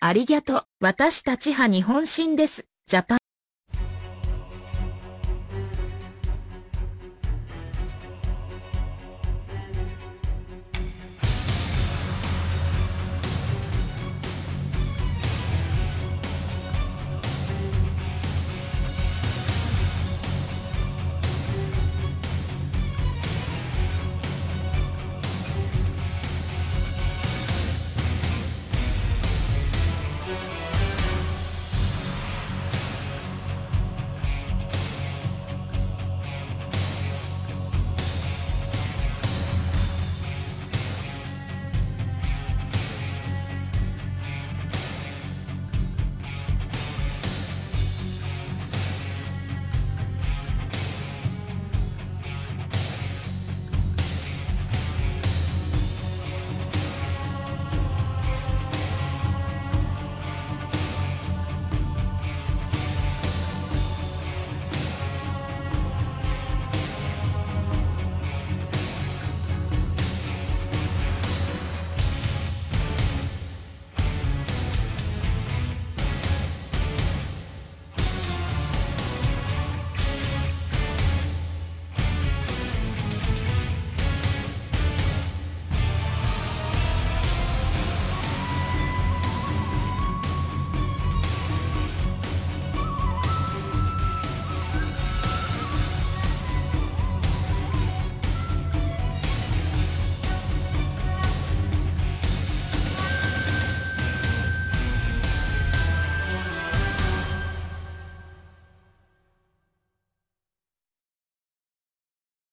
ありがとう。私たちは日本心です。ジャパン